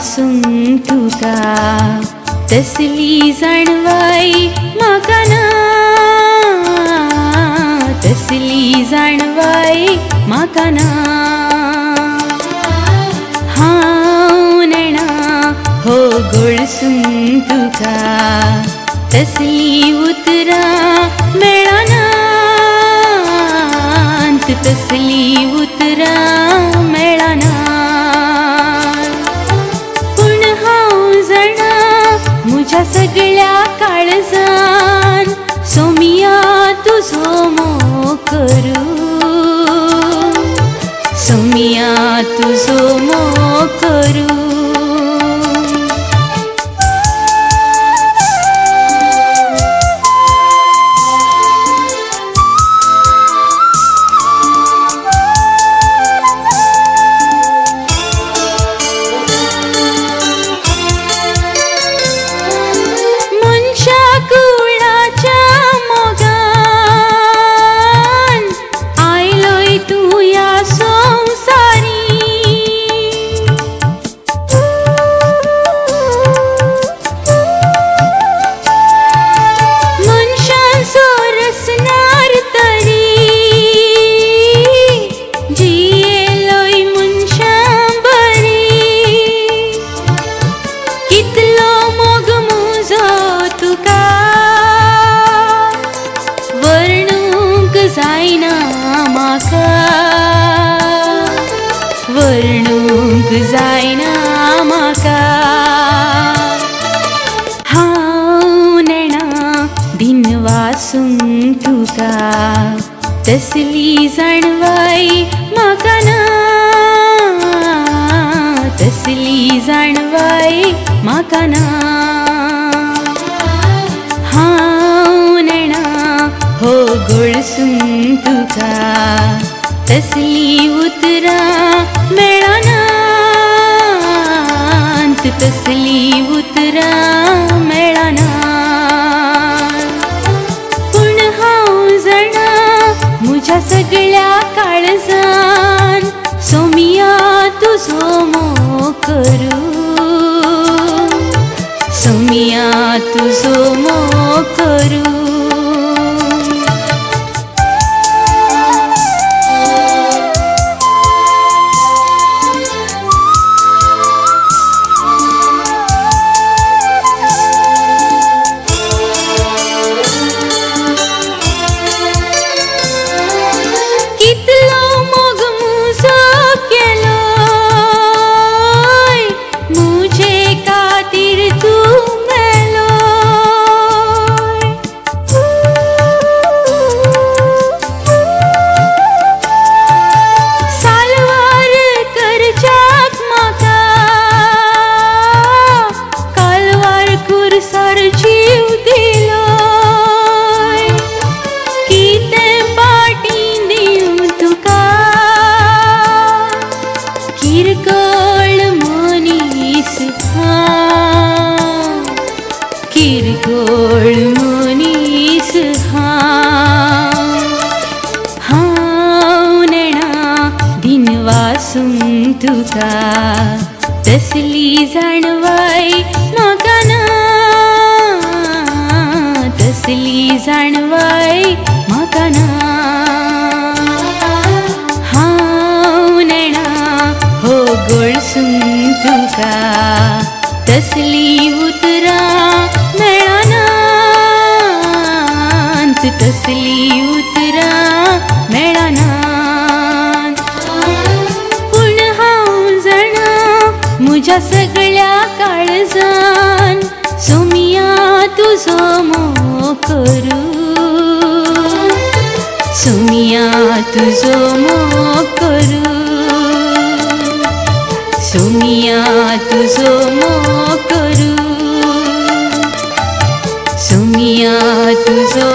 तुका तसली जाणवाई म्हाका ना तसली जाणवाई म्हाका ना हांव नेणा हो गळसून तुका तसली उतरां मेळना. तसली सगळ्या काळजान सोमिया तुजो मोग करूं। सोमिया तुजो मोग करूं जायना म्हाका वर्णूंक जायना म्हाका हांव नेणा दिन वासून तुका तसली जाणवाई म्हाका ना तसली जाणवाई म्हाका ना तसली उतरां मेळना तसली उतरां मेळना पूण हांव जाणा म्हज्या सगळ्या काळजान सोमिया तुजो मोग करूं। सोमिया तुजो मोग करूं किरकोळ मनीस हांव किरकोळ मनीस हांव हांव नेणा वासून तुका। तसली जाणवाई म्हाका ना तसली जाणवाई तसली उतरां मेळना पूण हांव जाणा म्हज्या सगळ्या काळजान। सोमिया तुजो मोग करूं सोमिया तुजो मोग करूं सोमिया तुजो मोग करूं सोमिया तुजो